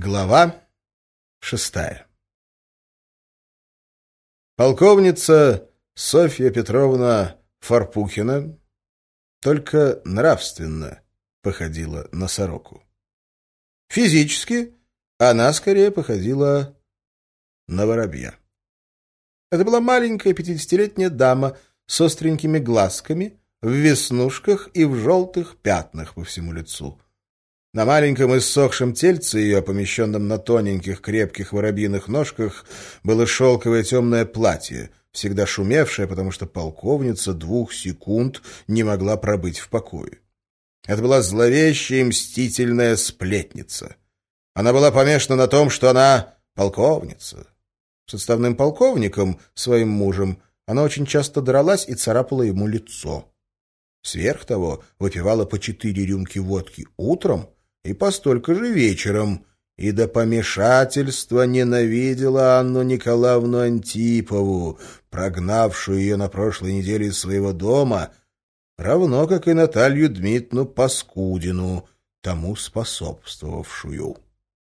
Глава шестая Полковница Софья Петровна Фарпухина только нравственно походила на сороку. Физически она скорее походила на воробья. Это была маленькая пятидесятилетняя дама с остренькими глазками, в веснушках и в желтых пятнах по всему лицу. На маленьком иссохшем тельце ее, помещенном на тоненьких крепких воробьиных ножках, было шелковое темное платье, всегда шумевшее, потому что полковница двух секунд не могла пробыть в покое. Это была зловещая мстительная сплетница. Она была помешана на том, что она полковница. С отставным полковником, своим мужем, она очень часто дралась и царапала ему лицо. Сверх того, выпивала по четыре рюмки водки утром и по столько же вечером, и до помешательства ненавидела Анну Николаевну Антипову, прогнавшую ее на прошлой неделе из своего дома, равно как и Наталью Дмитриевну Паскудину, тому способствовавшую.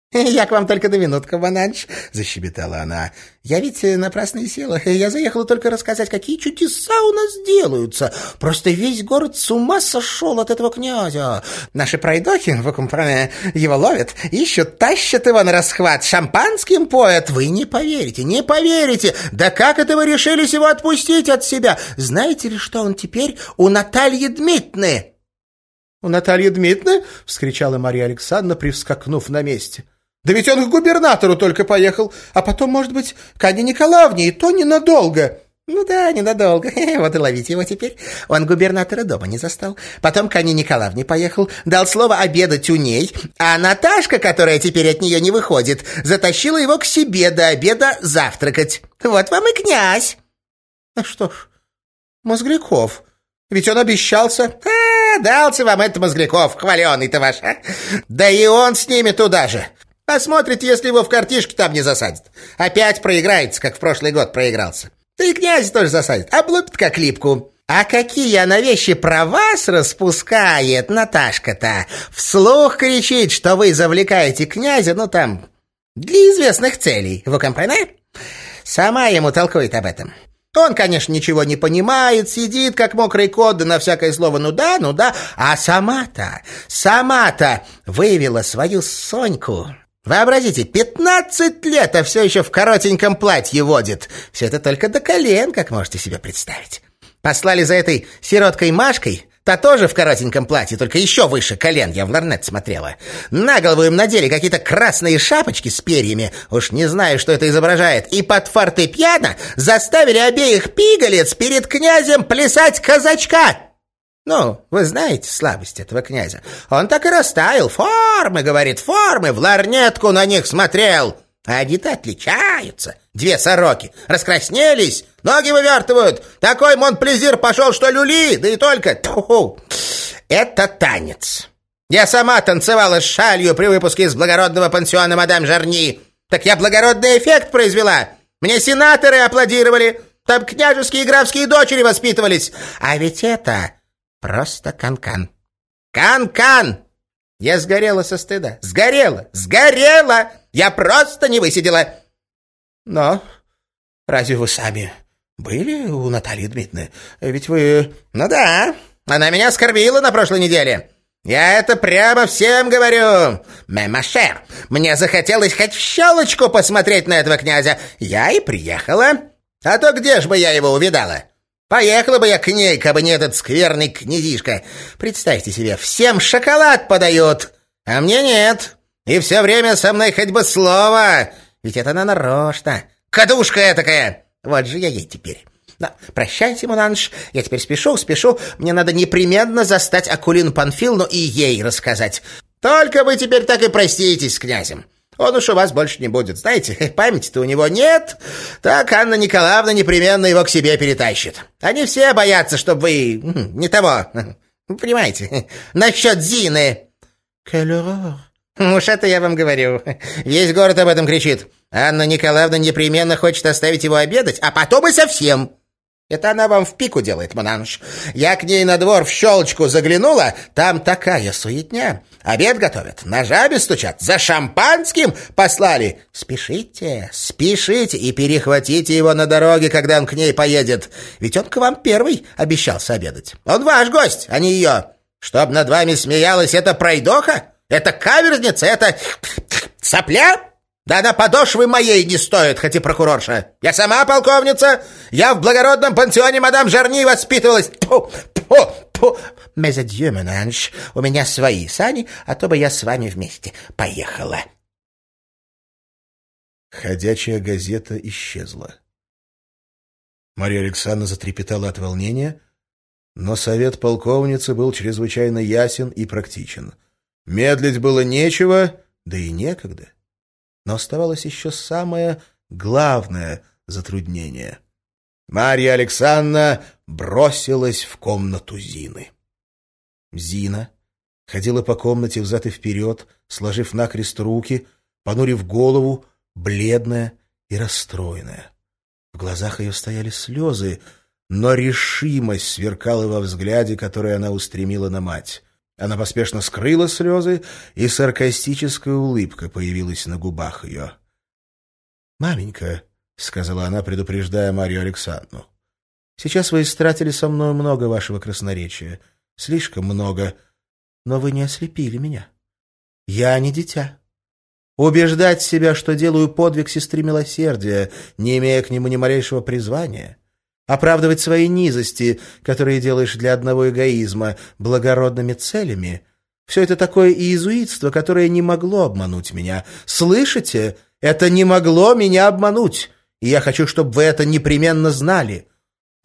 «Я к вам только на минутку, Бананч», — защебетала она. «Я ведь э, напрасно села. Я заехала только рассказать, какие чудеса у нас делаются. Просто весь город с ума сошел от этого князя. Наши пройдохи в Акумпране его ловят, ищут, тащат его на расхват, шампанским поят. Вы не поверите, не поверите. Да как это вы решились его отпустить от себя? Знаете ли, что он теперь у Натальи Дмитриевны?» «У Натальи Дмитриевны?» — вскричала Мария Александровна, привскакнув на месте. Да ведь он к губернатору только поехал, а потом, может быть, к Анне Николаевне, и то ненадолго». «Ну да, ненадолго. Вот и ловите его теперь. Он губернатора дома не застал. Потом к Анне Николаевне поехал, дал слово обедать у ней, а Наташка, которая теперь от нее не выходит, затащила его к себе до обеда завтракать. Вот вам и князь». «А что ж, Мозгляков, ведь он обещался...» «А, дался вам этот Мозгляков, хваленый-то ваш, а? Да и он с ними туда же. Посмотрите, если его в картишке там не засадят. Опять проиграется, как в прошлый год проигрался. Да и князь тоже засадит, облупит как липку. А какие она вещи про вас распускает Наташка-то? Вслух кричит, что вы завлекаете князя, ну там, для известных целей. Вы компоне? Сама ему толкует об этом. Он, конечно, ничего не понимает, сидит, как мокрый кот, да на всякое слово «ну да, ну да». А сама-то, сама-то вывела свою Соньку Вообразите, пятнадцать лет, а все еще в коротеньком платье водит. Все это только до колен, как можете себе представить. Послали за этой сироткой Машкой, Та тоже в коротеньком платье, только еще выше колен, я в ларнет смотрела. На голову им надели какие-то красные шапочки с перьями, уж не знаю, что это изображает, и под фортепиано заставили обеих пигалец перед князем плясать казачка. Ну, вы знаете слабость этого князя. Он так и растаял. Формы, говорит, формы, в ларнетку на них смотрел. А они-то отличаются. Две сороки. Раскраснелись, ноги вывертывают. Такой монплезир пошел, что люли, да и только... Тьфу. Это танец. Я сама танцевала с шалью при выпуске из благородного пансиона мадам Жарни. Так я благородный эффект произвела. Мне сенаторы аплодировали. Там княжеские и графские дочери воспитывались. А ведь это Просто канкан. Кан-кан! Я сгорела со стыда. Сгорела! Сгорела! Я просто не высидела. Но разве вы сами были у Натальи Дмитриевны? Ведь вы... Ну да, она меня оскорбила на прошлой неделе. Я это прямо всем говорю. Мемашер, мне захотелось хоть щелочку посмотреть на этого князя. Я и приехала. А то где ж бы я его увидала? Поехала бы я к ней, кабы не этот скверный князишка. Представьте себе, всем шоколад подают, а мне нет. И все время со мной хоть бы слово. Ведь это она нарочно. Кадушка этакая. Вот же я ей теперь. Да, прощайте, Мунанш, я теперь спешу, спешу. Мне надо непременно застать Акулину Панфилну и ей рассказать. Только вы теперь так и проститесь с князем. Он уж у вас больше не будет. Знаете, памяти-то у него нет. Так Анна Николаевна непременно его к себе перетащит. Они все боятся, чтобы вы... не того... Понимаете, насчет Зины. Келлерор. Уж это я вам говорю. Весь город об этом кричит. Анна Николаевна непременно хочет оставить его обедать, а потом и совсем. Это она вам в пику делает, Монанж. Я к ней на двор в щелочку заглянула, там такая суетня. Обед готовят, на жабе стучат, за шампанским послали. Спешите, спешите и перехватите его на дороге, когда он к ней поедет. Ведь он к вам первый обещался обедать. Он ваш гость, а не ее. Чтоб над вами смеялась эта пройдоха, это каверзница, это сопля. Да она подошвы моей не стоит, хоть и прокурорша. Я сама полковница. Я в благородном пансионе мадам Жарни воспитывалась. Пу, пу, пу. Мезадье, менанж, у меня свои сани, а то бы я с вами вместе поехала. Ходячая газета исчезла. Мария Александровна затрепетала от волнения, но совет полковницы был чрезвычайно ясен и практичен. Медлить было нечего, да и некогда но оставалось еще самое главное затруднение. Марья Александровна бросилась в комнату Зины. Зина ходила по комнате взад и вперед, сложив накрест руки, понурив голову, бледная и расстроенная. В глазах ее стояли слезы, но решимость сверкала во взгляде, который она устремила на мать. Она поспешно скрыла слезы, и саркастическая улыбка появилась на губах ее. «Маменька», — сказала она, предупреждая Марию Александровну, — «сейчас вы истратили со мной много вашего красноречия, слишком много, но вы не ослепили меня. Я не дитя. Убеждать себя, что делаю подвиг сестры милосердия, не имея к нему ни малейшего призвания» оправдывать свои низости, которые делаешь для одного эгоизма, благородными целями. Все это такое иезуитство, которое не могло обмануть меня. Слышите? Это не могло меня обмануть, и я хочу, чтобы вы это непременно знали».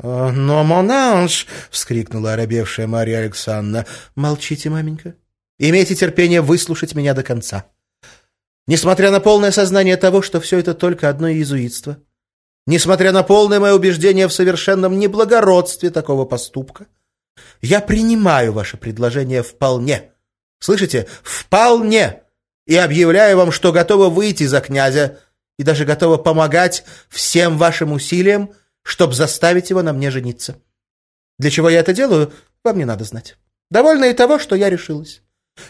«Но, Монанж!» — вскрикнула оробевшая Мария Александровна. «Молчите, маменька. Имейте терпение выслушать меня до конца. Несмотря на полное сознание того, что все это только одно иезуитство, Несмотря на полное мое убеждение в совершенном неблагородстве такого поступка, я принимаю ваше предложение вполне. Слышите? Вполне! И объявляю вам, что готова выйти за князя и даже готова помогать всем вашим усилиям, чтобы заставить его на мне жениться. Для чего я это делаю, вам не надо знать. Довольно и того, что я решилась.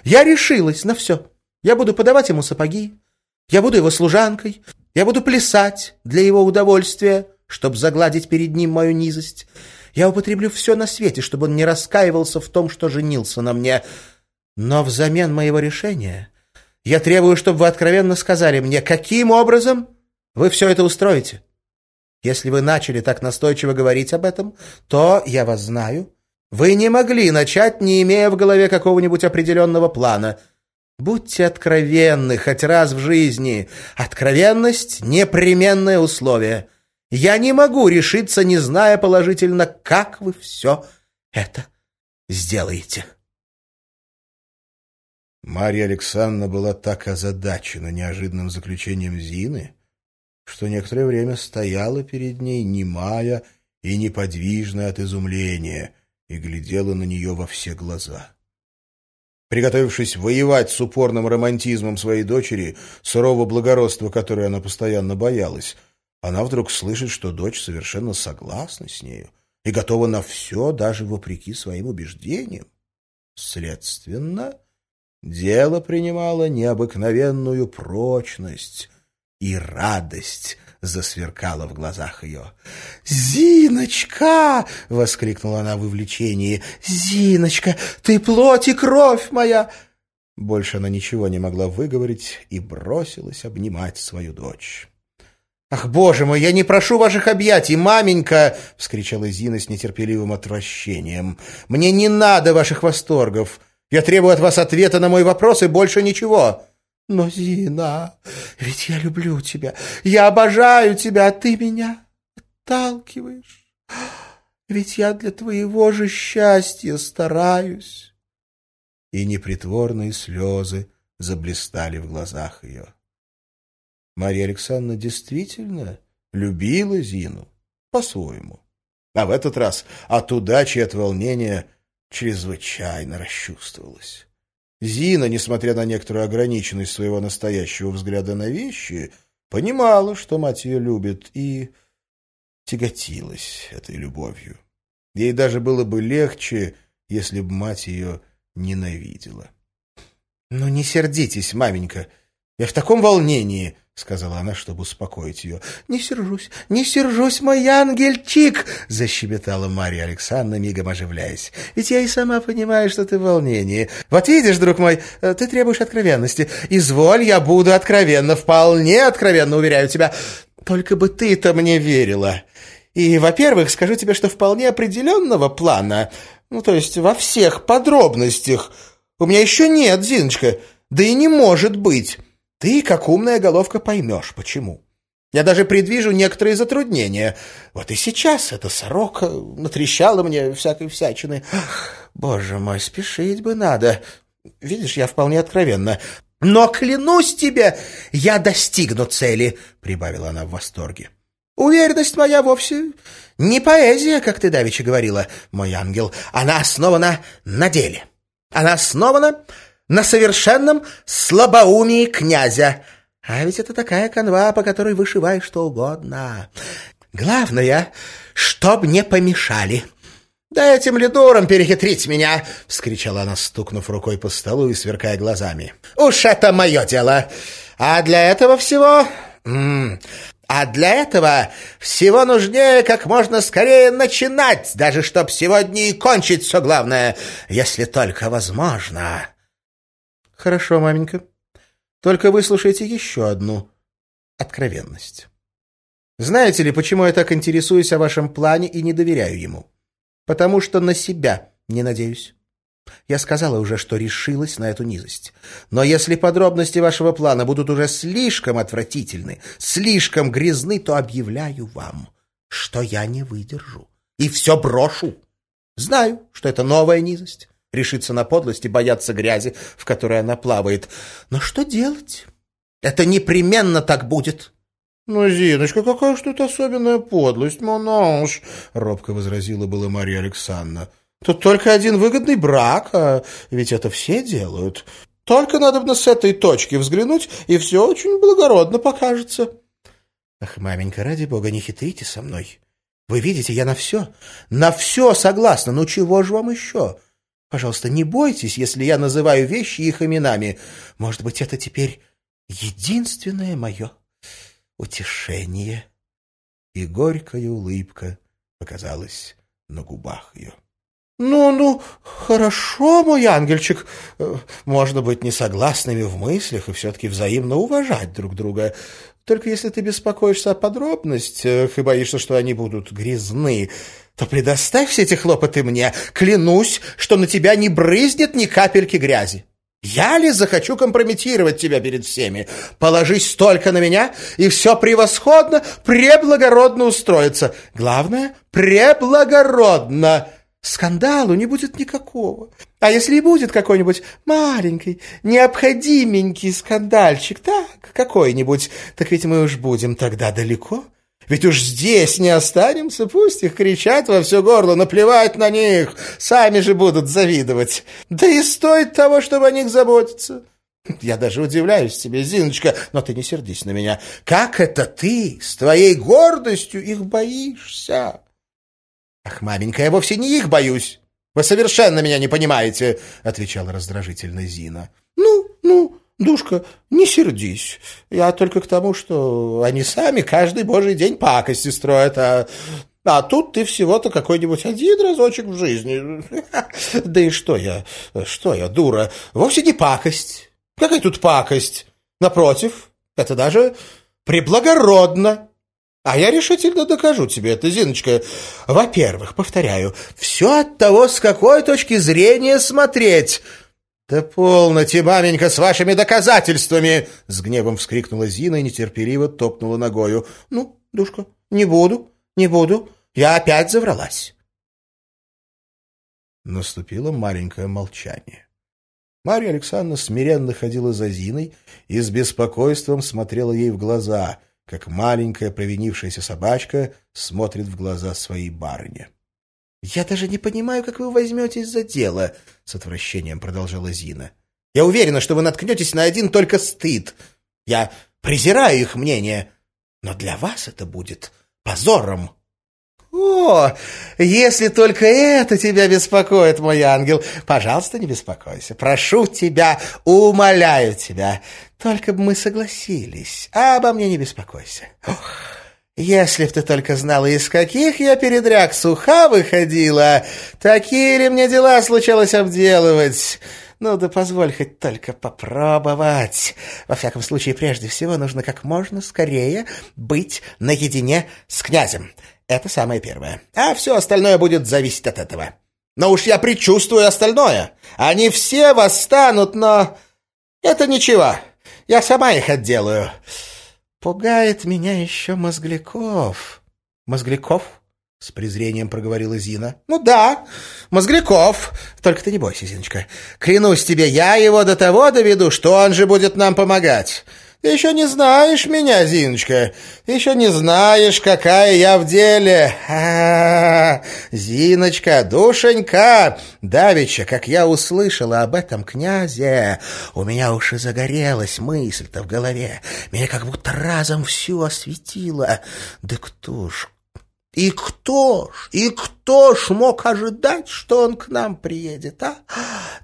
Я решилась на все. Я буду подавать ему сапоги, я буду его служанкой, я буду плясать для его удовольствия, чтобы загладить перед ним мою низость. Я употреблю все на свете, чтобы он не раскаивался в том, что женился на мне. Но взамен моего решения я требую, чтобы вы откровенно сказали мне, каким образом вы все это устроите. Если вы начали так настойчиво говорить об этом, то, я вас знаю, вы не могли начать, не имея в голове какого-нибудь определенного плана — Будьте откровенны хоть раз в жизни. Откровенность — непременное условие. Я не могу решиться, не зная положительно, как вы все это сделаете. Марья Александровна была так озадачена неожиданным заключением Зины, что некоторое время стояла перед ней, немая и неподвижная от изумления, и глядела на нее во все глаза. Приготовившись воевать с упорным романтизмом своей дочери, сурового благородства, которое она постоянно боялась, она вдруг слышит, что дочь совершенно согласна с нею и готова на все, даже вопреки своим убеждениям. Следственно, дело принимало необыкновенную прочность и радость засверкала в глазах ее. «Зиночка!» — воскликнула она в увлечении. «Зиночка, ты плоть и кровь моя!» Больше она ничего не могла выговорить и бросилась обнимать свою дочь. «Ах, боже мой, я не прошу ваших объятий, маменька!» — вскричала Зина с нетерпеливым отвращением. «Мне не надо ваших восторгов. Я требую от вас ответа на мой вопрос и больше ничего». Но, Зина, ведь я люблю тебя, я обожаю тебя, а ты меня отталкиваешь. Ведь я для твоего же счастья стараюсь. И непритворные слезы заблистали в глазах ее. Мария Александровна действительно любила Зину по-своему. А в этот раз от удачи и от волнения чрезвычайно расчувствовалась. Зина, несмотря на некоторую ограниченность своего настоящего взгляда на вещи, понимала, что мать ее любит, и тяготилась этой любовью. Ей даже было бы легче, если б мать ее ненавидела. — Ну, не сердитесь, маменька, я в таком волнении, — сказала она, чтобы успокоить ее. — Не сержусь, не сержусь, мой ангельчик! — защебетала Марья Александровна, мигом оживляясь. — Ведь я и сама понимаю, что ты в волнении. Вот видишь, друг мой, э, ты требуешь откровенности. Изволь, я буду откровенна, вполне откровенно, уверяю тебя. Только бы ты-то мне верила. И, во-первых, скажу тебе, что вполне определенного плана, ну, то есть во всех подробностях, у меня еще нет, Зиночка, да и не может быть. Ты, как умная головка, поймешь, почему. Я даже предвижу некоторые затруднения. Вот и сейчас эта сорока натрещала мне всякой всячины. Боже мой, спешить бы надо. Видишь, я вполне откровенна. Но, клянусь тебе, я достигну цели, — прибавила она в восторге. Уверенность моя вовсе не поэзия, как ты давеча говорила, мой ангел. Она основана на деле. Она основана на совершенном слабоумии князя. А ведь это такая канва, по которой вышивай что угодно. Главное, чтоб не помешали. «Да этим лидуром перехитрить меня!» — вскричала она, стукнув рукой по столу и сверкая глазами. «Уж это мое дело! А для этого всего... А для этого всего нужнее как можно скорее начинать, даже чтоб сегодня и кончить все главное, если только возможно». Хорошо, маменька. Только выслушайте еще одну откровенность. Знаете ли, почему я так интересуюсь о вашем плане и не доверяю ему? Потому что на себя не надеюсь. Я сказала уже, что решилась на эту низость. Но если подробности вашего плана будут уже слишком отвратительны, слишком грязны, то объявляю вам, что я не выдержу и все брошу. Знаю, что это новая низость, решиться на подлость и бояться грязи, в которой она плавает. Но что делать? Это непременно так будет. — Ну, Зиночка, какая ж тут особенная подлость, монаш? — робко возразила была Мария Александровна. — Тут только один выгодный брак, а ведь это все делают. Только надо бы с этой точки взглянуть, и все очень благородно покажется. — Ах, маменька, ради бога, не хитрите со мной. Вы видите, я на все, на все согласна. Ну, чего же вам еще? — Пожалуйста, не бойтесь, если я называю вещи их именами. Может быть, это теперь единственное мое утешение. И горькая улыбка показалась на губах ее. «Ну, ну, хорошо, мой ангельчик. Можно быть несогласными в мыслях и все-таки взаимно уважать друг друга. Только если ты беспокоишься о подробностях и боишься, что они будут грязны, то предоставь все эти хлопоты мне. Клянусь, что на тебя не брызнет ни капельки грязи. Я ли захочу компрометировать тебя перед всеми? Положись только на меня, и все превосходно, преблагородно устроится. Главное, преблагородно. Скандалу не будет никакого. А если и будет какой-нибудь маленький, необходименький скандальчик, так, какой-нибудь, так ведь мы уж будем тогда далеко ведь уж здесь не останемся, пусть их кричат во все горло, наплевать на них, сами же будут завидовать. Да и стоит того, чтобы о них заботиться. Я даже удивляюсь тебе, Зиночка, но ты не сердись на меня. Как это ты с твоей гордостью их боишься? Ах, маменька, я вовсе не их боюсь. Вы совершенно меня не понимаете, отвечала раздражительно Зина. Ну, ну, Душка, не сердись. Я только к тому, что они сами каждый божий день пакости строят, а... А тут ты всего-то какой-нибудь один разочек в жизни. Да и что я, что я, дура, вовсе не пакость. Какая тут пакость? Напротив, это даже преблагородно. А я решительно докажу тебе это, Зиночка. Во-первых, повторяю, все от того, с какой точки зрения смотреть. «Да полноте, маменька, с вашими доказательствами!» С гневом вскрикнула Зина и нетерпеливо топнула ногою. «Ну, душка, не буду, не буду. Я опять завралась». Наступило маленькое молчание. Марья Александровна смиренно ходила за Зиной и с беспокойством смотрела ей в глаза, как маленькая провинившаяся собачка смотрит в глаза своей барыне. «Я даже не понимаю, как вы возьметесь за дело», — с отвращением продолжала Зина. «Я уверена, что вы наткнетесь на один только стыд. Я презираю их мнение, но для вас это будет позором. «О, если только это тебя беспокоит, мой ангел, пожалуйста, не беспокойся. Прошу тебя, умоляю тебя. Только бы мы согласились, а обо мне не беспокойся. Ох, если б ты только знала, из каких я передряг суха выходила, такие ли мне дела случалось обделывать». Ну да позволь хоть только попробовать. Во всяком случае, прежде всего, нужно как можно скорее быть наедине с князем. Это самое первое. А все остальное будет зависеть от этого. Но уж я предчувствую остальное. Они все восстанут, но... Это ничего. Я сама их отделаю. Пугает меня еще Мозгляков. Мозгляков? С презрением проговорила Зина. «Ну да, Мозгляков. Только ты не бойся, Зиночка. Клянусь тебе, я его до того доведу, что он же будет нам помогать. Еще не знаешь меня, Зиночка. Еще не знаешь, какая я в деле. А, -а, -а Зиночка, душенька, давеча, как я услышала об этом князе, у меня уж и загорелась мысль-то в голове. Меня как будто разом всю осветило. Да кто ж, и кто ж, и кто ж мог ожидать, что он к нам приедет, а?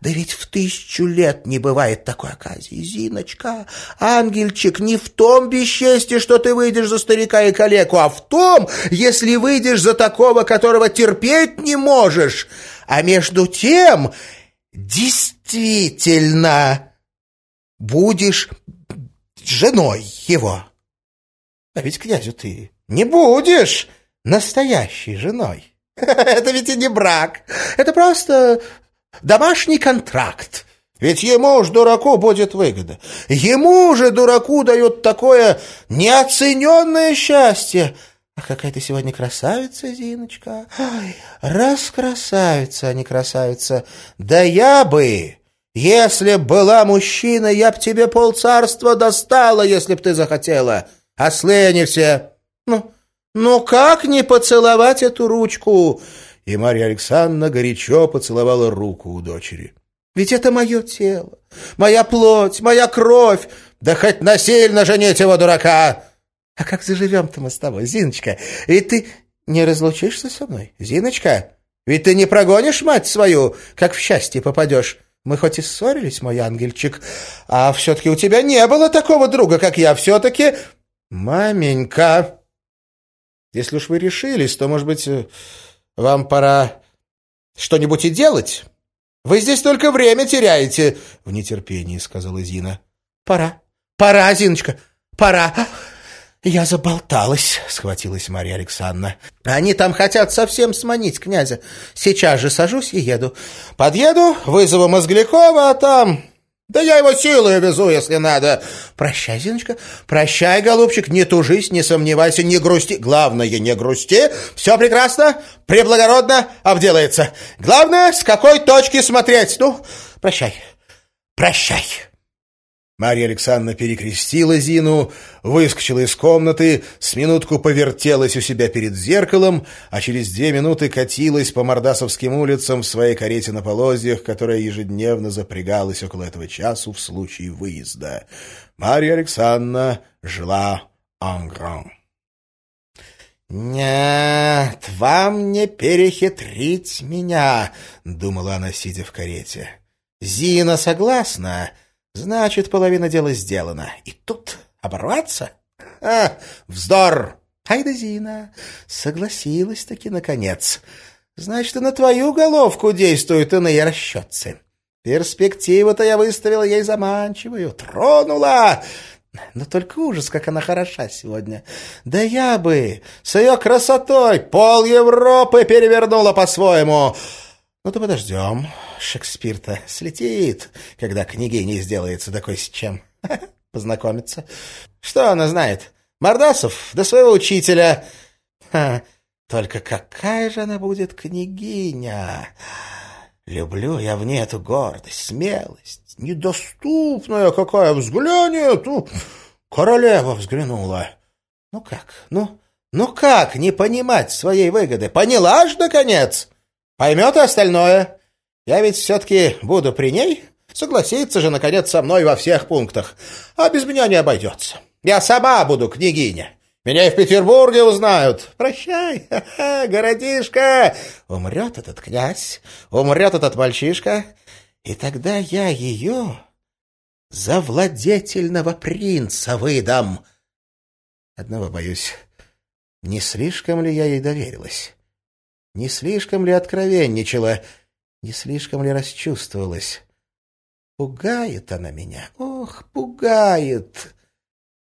Да ведь в тысячу лет не бывает такой оказии, Зиночка. Ангельчик, не в том бесчестье, что ты выйдешь за старика и калеку, а в том, если выйдешь за такого, которого терпеть не можешь. А между тем, действительно, будешь женой его. А ведь князю ты не будешь настоящей женой. Это ведь и не брак. Это просто домашний контракт. Ведь ему ж, дураку, будет выгода. Ему же, дураку, дают такое неоцененное счастье. А какая ты сегодня красавица, Зиночка. Ой, раз красавица, а не красавица. Да я бы, если б была мужчина, я б тебе полцарства достала, если б ты захотела. Ослы они все. Ну, ну как не поцеловать эту ручку? И Марья Александровна горячо поцеловала руку у дочери. Ведь это мое тело, моя плоть, моя кровь. Да хоть насильно женить его, дурака! А как заживем-то мы с тобой, Зиночка? Ведь ты не разлучишься со мной, Зиночка? Ведь ты не прогонишь мать свою, как в счастье попадешь. Мы хоть и ссорились, мой ангельчик, а все-таки у тебя не было такого друга, как я. Все-таки... Маменька... Если уж вы решились, то, может быть, э, вам пора что-нибудь и делать? Вы здесь только время теряете, — в нетерпении сказала Зина. Пора. Пора, Зиночка, пора. «Я заболталась», — схватилась Марья Александровна. «Они там хотят совсем сманить князя. Сейчас же сажусь и еду. Подъеду, вызову Мозглякова, а там да я его силой везу, если надо. Прощай, Зиночка, прощай, голубчик, не тужись, не сомневайся, не грусти. Главное, не грусти. Все прекрасно, преблагородно обделается. Главное, с какой точки смотреть. Ну, прощай, прощай. Марья Александровна перекрестила Зину, выскочила из комнаты, с минутку повертелась у себя перед зеркалом, а через две минуты катилась по мордасовским улицам в своей карете на полозьях, которая ежедневно запрягалась около этого часу в случае выезда. Марья Александровна жила ангран. «Нет, вам не перехитрить меня», — думала она, сидя в карете. «Зина согласна». Значит, половина дела сделана. И тут оборваться? А, вздор! Айда Зина, согласилась-таки наконец. Значит, и на твою головку действуют иные расчетцы. Перспективу-то я выставила ей заманчивую, тронула. Но только ужас, как она хороша сегодня. Да я бы с ее красотой пол Европы перевернула по-своему. Ну, то подождем. Шекспир-то слетит, когда княгиней сделается такой с чем. Познакомиться. Что она знает? Мордасов до своего учителя. Ха, только какая же она будет княгиня? Люблю я в ней эту гордость, смелость. Недоступная какая, взглянет. Королева взглянула. Ну как, ну, ну как не понимать своей выгоды? Поняла ж, наконец? Поймет и остальное. Я ведь все-таки буду при ней. Согласится же, наконец, со мной во всех пунктах. А без меня не обойдется. Я сама буду княгиня. Меня и в Петербурге узнают. Прощай, ха -ха, городишко. Умрет этот князь, умрет этот мальчишка, и тогда я ее за владетельного принца выдам. Одного боюсь, не слишком ли я ей доверилась? Не слишком ли откровенничала? Не слишком ли расчувствовалась? Пугает она меня, ох, пугает.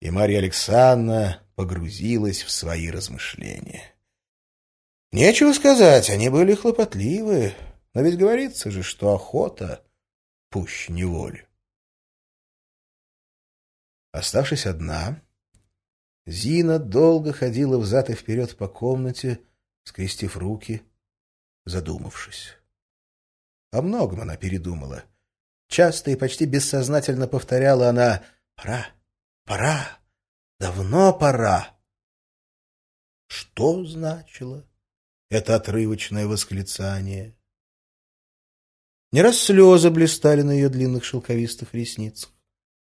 И Марья Александровна погрузилась в свои размышления. Нечего сказать, они были хлопотливы, но ведь говорится же, что охота пуще неволи. Оставшись одна, Зина долго ходила взад и вперед по комнате, скрестив руки, задумавшись. О многом она передумала. Часто и почти бессознательно повторяла она «Пора, пора, давно пора». Что значило это отрывочное восклицание? Не раз слезы блистали на ее длинных шелковистых ресницах.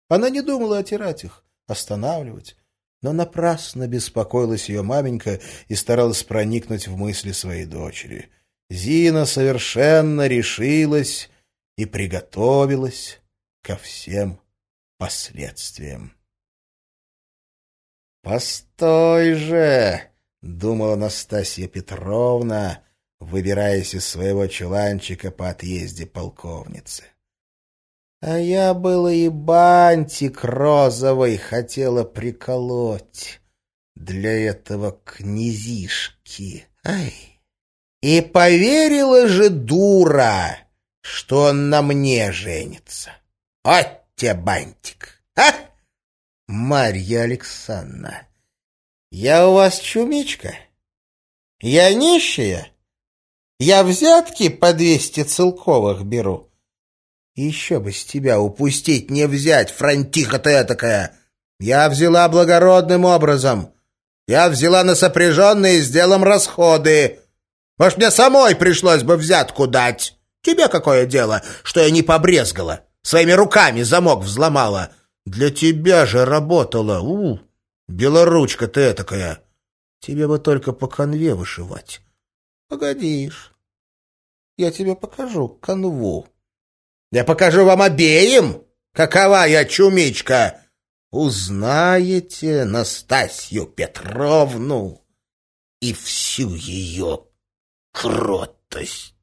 Она не думала отирать их, останавливать, но напрасно беспокоилась ее маменька и старалась проникнуть в мысли своей дочери. Зина совершенно решилась и приготовилась ко всем последствиям. «Постой же!» — думала Настасья Петровна, выбираясь из своего чуланчика по отъезде полковницы. А я было и бантик розовый хотела приколоть для этого князишки. Ай! И поверила же дура, что он на мне женится. Вот тебе бантик, а? Марья Александровна, я у вас чумичка? Я нищая? Я взятки по двести целковых беру? Еще бы с тебя упустить, не взять, фронтиха ты этакая. Я взяла благородным образом. Я взяла на сопряженные с делом расходы. Может, мне самой пришлось бы взятку дать. Тебе какое дело, что я не побрезгала? Своими руками замок взломала. Для тебя же работала. У, белоручка ты этакая. Тебе бы только по конве вышивать. Погодишь. Я тебе покажу канву. Я покажу вам обеим, какова я чумичка. Узнаете Настасью Петровну и всю ее кротость.